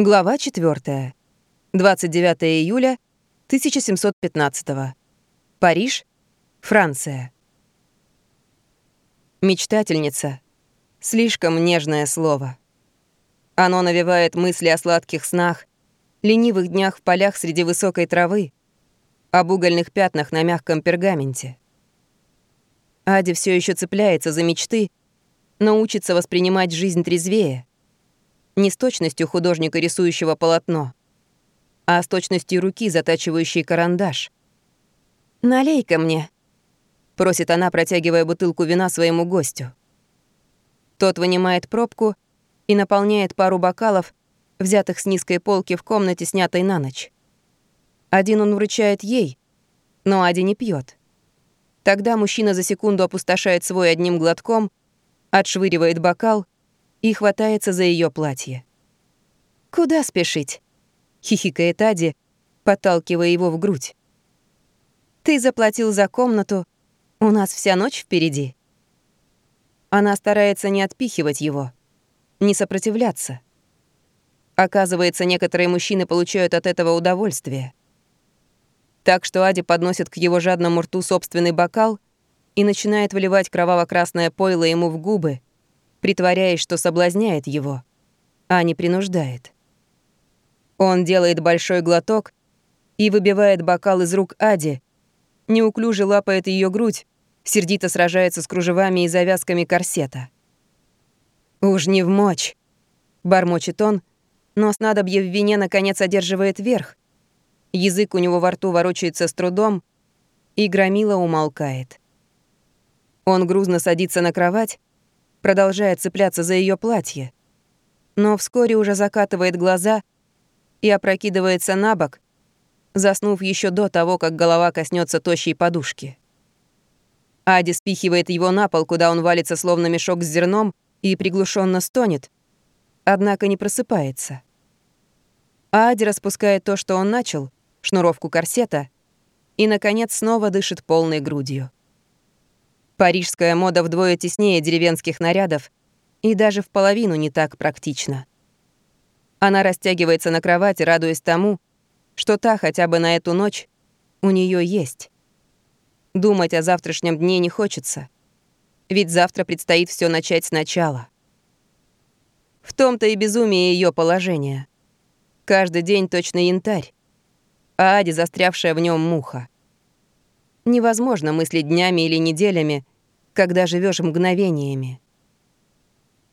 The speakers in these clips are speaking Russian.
Глава 4. 29 июля 1715. Париж, Франция. Мечтательница. Слишком нежное слово. Оно навевает мысли о сладких снах, ленивых днях в полях среди высокой травы, об угольных пятнах на мягком пергаменте. Ади все еще цепляется за мечты, но учится воспринимать жизнь трезвее — не с точностью художника, рисующего полотно, а с точностью руки, затачивающей карандаш. «Налей-ка мне», — просит она, протягивая бутылку вина своему гостю. Тот вынимает пробку и наполняет пару бокалов, взятых с низкой полки в комнате, снятой на ночь. Один он вручает ей, но Ади не пьет. Тогда мужчина за секунду опустошает свой одним глотком, отшвыривает бокал — и хватается за ее платье. «Куда спешить?» — хихикает Ади, подталкивая его в грудь. «Ты заплатил за комнату, у нас вся ночь впереди». Она старается не отпихивать его, не сопротивляться. Оказывается, некоторые мужчины получают от этого удовольствие. Так что Ади подносит к его жадному рту собственный бокал и начинает вливать кроваво-красное пойло ему в губы, притворяясь, что соблазняет его, а не принуждает. Он делает большой глоток и выбивает бокал из рук Ади, неуклюже лапает ее грудь, сердито сражается с кружевами и завязками корсета. «Уж не в мочь», — бормочет он, но снадобье в вине наконец одерживает верх. Язык у него во рту ворочается с трудом, и громила умолкает. Он грузно садится на кровать, продолжая цепляться за ее платье. Но вскоре уже закатывает глаза и опрокидывается на бок, заснув еще до того, как голова коснется тощей подушки. Ади спихивает его на пол, куда он валится словно мешок с зерном и приглушенно стонет, однако не просыпается. Ади распускает то, что он начал, шнуровку корсета, и, наконец, снова дышит полной грудью. Парижская мода вдвое теснее деревенских нарядов и даже в половину не так практична. Она растягивается на кровати, радуясь тому, что та хотя бы на эту ночь у нее есть. Думать о завтрашнем дне не хочется, ведь завтра предстоит все начать сначала. В том-то и безумие ее положения. Каждый день точно янтарь, а Ади застрявшая в нем муха. Невозможно мыслить днями или неделями, когда живешь мгновениями.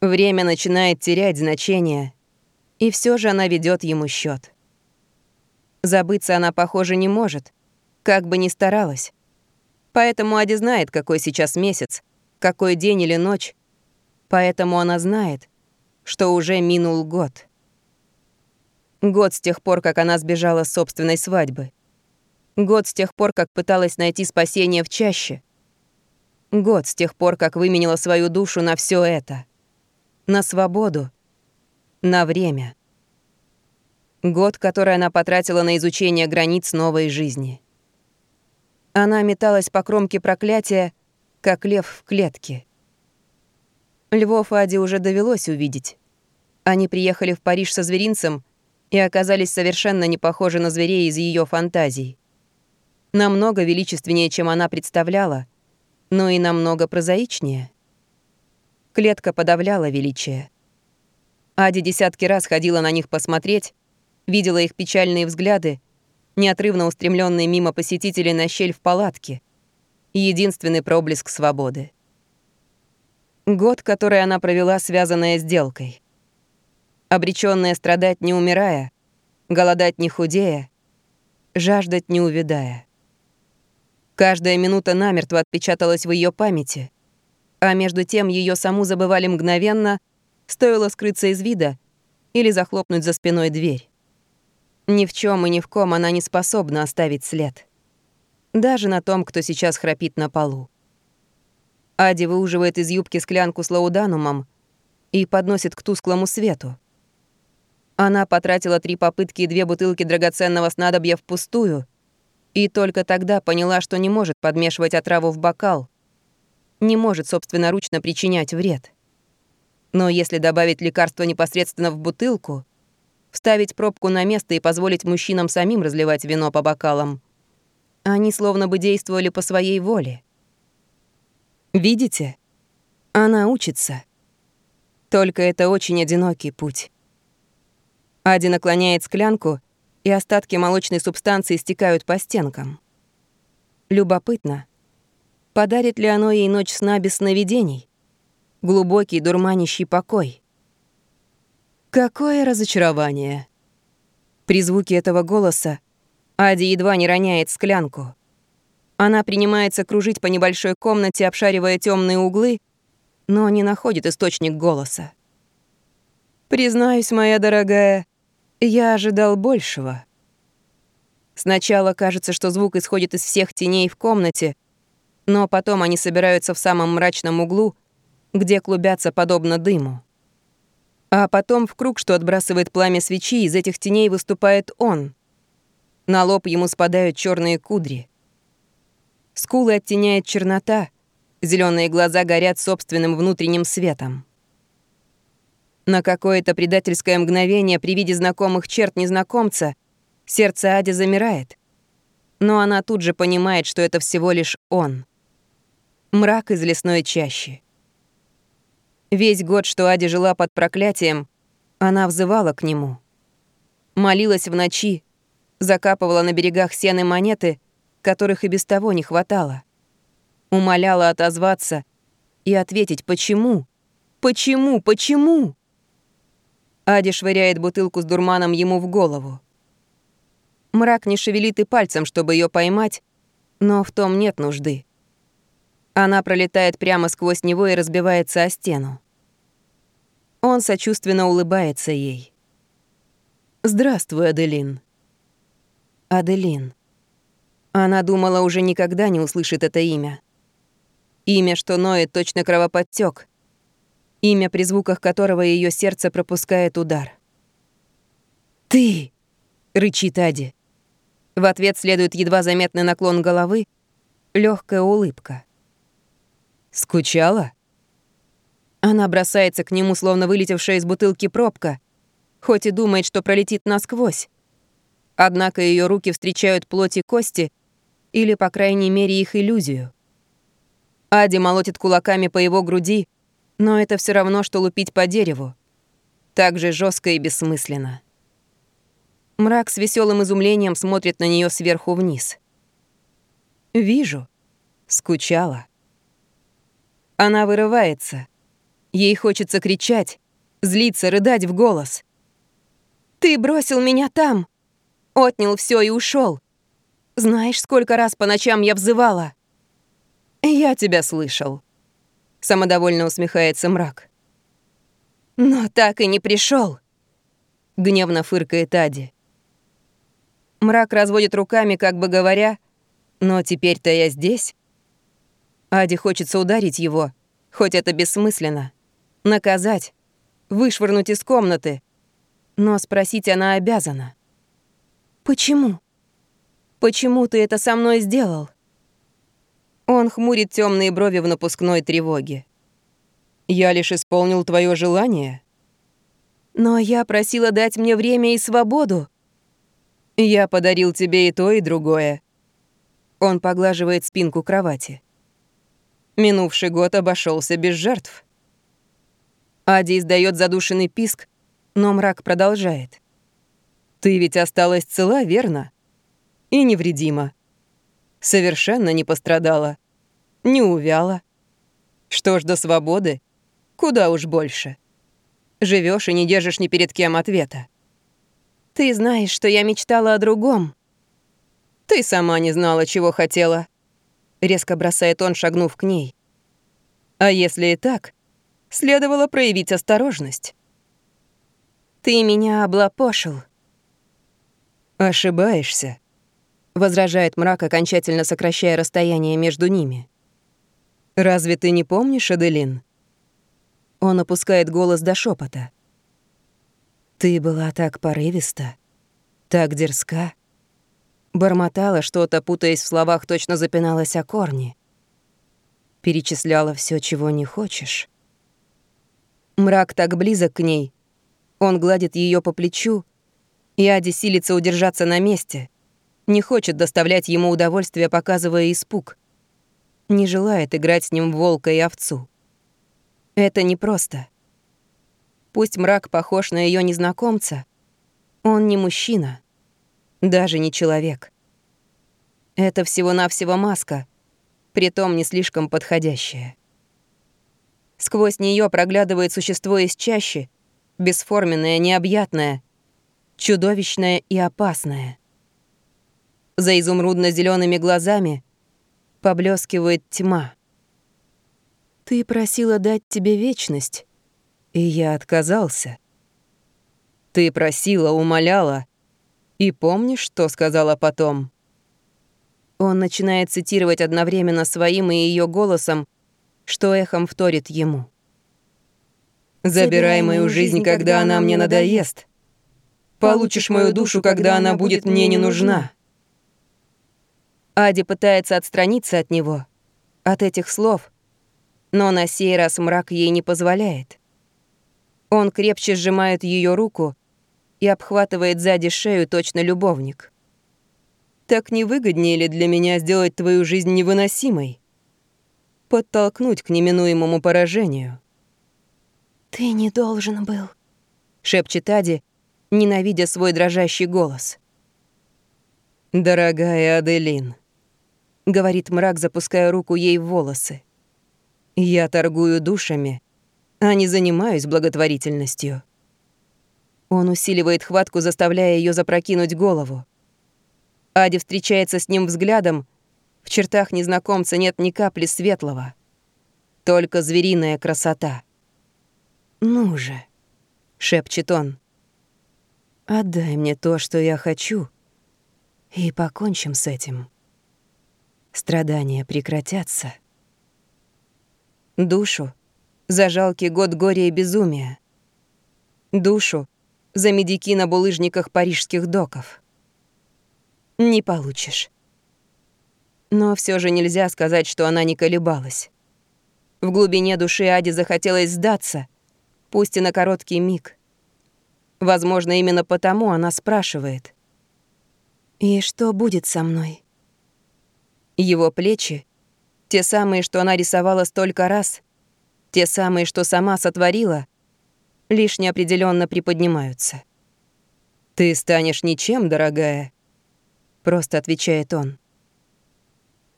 Время начинает терять значение, и все же она ведет ему счет. Забыться она, похоже, не может, как бы ни старалась. Поэтому Ади знает, какой сейчас месяц, какой день или ночь. Поэтому она знает, что уже минул год. Год с тех пор, как она сбежала с собственной свадьбы. Год с тех пор, как пыталась найти спасение в чаще. Год с тех пор, как выменила свою душу на все это. На свободу. На время. Год, который она потратила на изучение границ новой жизни. Она металась по кромке проклятия, как лев в клетке. Львов Ади уже довелось увидеть. Они приехали в Париж со зверинцем и оказались совершенно не похожи на зверей из ее фантазий намного величественнее, чем она представляла, но и намного прозаичнее. Клетка подавляла величие. Ади десятки раз ходила на них посмотреть, видела их печальные взгляды, неотрывно устремленные мимо посетителей на щель в палатке. Единственный проблеск свободы. Год, который она провела, связанная сделкой. Обречённая страдать не умирая, голодать не худея, жаждать не увядая. Каждая минута намертво отпечаталась в ее памяти. А между тем ее саму забывали мгновенно, стоило скрыться из вида или захлопнуть за спиной дверь. Ни в чем и ни в ком она не способна оставить след. Даже на том, кто сейчас храпит на полу. Ади выуживает из юбки склянку с лауданумом и подносит к тусклому свету. Она потратила три попытки и две бутылки драгоценного снадобья впустую — и только тогда поняла, что не может подмешивать отраву в бокал, не может собственноручно причинять вред. Но если добавить лекарство непосредственно в бутылку, вставить пробку на место и позволить мужчинам самим разливать вино по бокалам. Они словно бы действовали по своей воле. Видите? Она учится. Только это очень одинокий путь. Ади наклоняет склянку, и остатки молочной субстанции стекают по стенкам. Любопытно, подарит ли оно ей ночь сна без сновидений? Глубокий дурманящий покой. Какое разочарование! При звуке этого голоса Ади едва не роняет склянку. Она принимается кружить по небольшой комнате, обшаривая темные углы, но не находит источник голоса. «Признаюсь, моя дорогая, я ожидал большего». Сначала кажется, что звук исходит из всех теней в комнате, но потом они собираются в самом мрачном углу, где клубятся подобно дыму. А потом в круг, что отбрасывает пламя свечи, из этих теней выступает он. На лоб ему спадают черные кудри. Скулы оттеняет чернота, зеленые глаза горят собственным внутренним светом. На какое-то предательское мгновение при виде знакомых черт незнакомца сердце Ади замирает. Но она тут же понимает, что это всего лишь он. Мрак из лесной чащи. Весь год, что Ади жила под проклятием, она взывала к нему. Молилась в ночи, закапывала на берегах сены монеты, которых и без того не хватало. Умоляла отозваться и ответить «почему? Почему? Почему?» Ади швыряет бутылку с дурманом ему в голову. Мрак не шевелит и пальцем, чтобы ее поймать, но в том нет нужды. Она пролетает прямо сквозь него и разбивается о стену. Он сочувственно улыбается ей. «Здравствуй, Аделин». Аделин. Она думала, уже никогда не услышит это имя. Имя, что ноет точно кровоподтек. Имя, при звуках которого ее сердце пропускает удар. «Ты!» — рычит Ади. В ответ следует едва заметный наклон головы, легкая улыбка. «Скучала?» Она бросается к нему, словно вылетевшая из бутылки пробка, хоть и думает, что пролетит насквозь. Однако ее руки встречают плоть и кости, или, по крайней мере, их иллюзию. Ади молотит кулаками по его груди, но это все равно, что лупить по дереву. Так же жестко и бессмысленно. Мрак с веселым изумлением смотрит на нее сверху вниз. «Вижу. Скучала». Она вырывается. Ей хочется кричать, злиться, рыдать в голос. «Ты бросил меня там! Отнял все и ушел. Знаешь, сколько раз по ночам я взывала?» «Я тебя слышал», — самодовольно усмехается мрак. «Но так и не пришел, гневно фыркает Ади. Мрак разводит руками, как бы говоря, «Но теперь-то я здесь». Ади хочется ударить его, хоть это бессмысленно. Наказать, вышвырнуть из комнаты. Но спросить она обязана. «Почему? Почему ты это со мной сделал?» Он хмурит темные брови в напускной тревоге. «Я лишь исполнил твое желание». «Но я просила дать мне время и свободу». «Я подарил тебе и то, и другое». Он поглаживает спинку кровати. Минувший год обошелся без жертв. Ади издает задушенный писк, но мрак продолжает. «Ты ведь осталась цела, верно? И невредима. Совершенно не пострадала. Не увяла. Что ж до свободы? Куда уж больше. Живешь и не держишь ни перед кем ответа. Ты знаешь, что я мечтала о другом. Ты сама не знала, чего хотела. Резко бросает он, шагнув к ней. А если и так, следовало проявить осторожность. «Ты меня облапошил». «Ошибаешься», — возражает мрак, окончательно сокращая расстояние между ними. «Разве ты не помнишь, Аделин?» Он опускает голос до шепота. «Ты была так порывиста, так дерзка». Бормотала что-то, путаясь в словах, точно запиналась о корни. Перечисляла все, чего не хочешь. Мрак так близок к ней. Он гладит ее по плечу, И Ади силится удержаться на месте, не хочет доставлять ему удовольствие, показывая испуг. Не желает играть с ним волка и овцу. Это непросто. Пусть мрак похож на ее незнакомца, он не мужчина, даже не человек. Это всего-навсего маска, притом не слишком подходящая. Сквозь нее проглядывает существо из чащи, бесформенное, необъятное, чудовищное и опасное. За изумрудно зелеными глазами поблескивает тьма. Ты просила дать тебе вечность, и я отказался. Ты просила, умоляла, и помнишь, что сказала потом? Он начинает цитировать одновременно своим и ее голосом, что эхом вторит ему. «Забирай мою жизнь, когда она мне надоест. Получишь мою душу, когда она будет мне не нужна». Ади пытается отстраниться от него, от этих слов, но на сей раз мрак ей не позволяет. Он крепче сжимает ее руку и обхватывает сзади шею точно любовник. Так не выгоднее ли для меня сделать твою жизнь невыносимой? Подтолкнуть к неминуемому поражению. «Ты не должен был», — шепчет Ади, ненавидя свой дрожащий голос. «Дорогая Аделин», — говорит мрак, запуская руку ей в волосы. «Я торгую душами, а не занимаюсь благотворительностью». Он усиливает хватку, заставляя ее запрокинуть голову. Ади встречается с ним взглядом. В чертах незнакомца нет ни капли светлого. Только звериная красота. «Ну же», — шепчет он, — «отдай мне то, что я хочу, и покончим с этим. Страдания прекратятся». Душу за жалкий год горя и безумия. Душу за медики на булыжниках парижских доков не получишь. Но все же нельзя сказать, что она не колебалась. В глубине души Ади захотелось сдаться, пусть и на короткий миг. Возможно, именно потому она спрашивает. «И что будет со мной?» Его плечи, те самые, что она рисовала столько раз, те самые, что сама сотворила, лишь неопределенно приподнимаются. «Ты станешь ничем, дорогая», — просто отвечает он.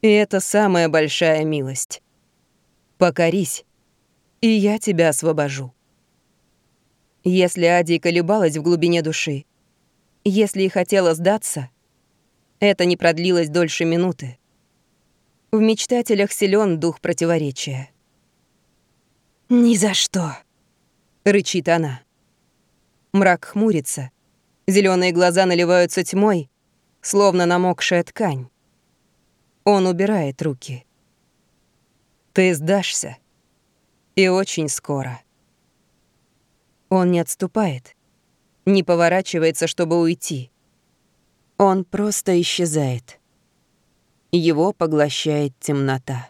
И это самая большая милость. Покорись, и я тебя освобожу. Если Ади колебалась в глубине души, если и хотела сдаться, это не продлилось дольше минуты. В мечтателях силен дух противоречия. «Ни за что!» — рычит она. Мрак хмурится, зеленые глаза наливаются тьмой, словно намокшая ткань. Он убирает руки. Ты сдашься. И очень скоро. Он не отступает, не поворачивается, чтобы уйти. Он просто исчезает. Его поглощает темнота.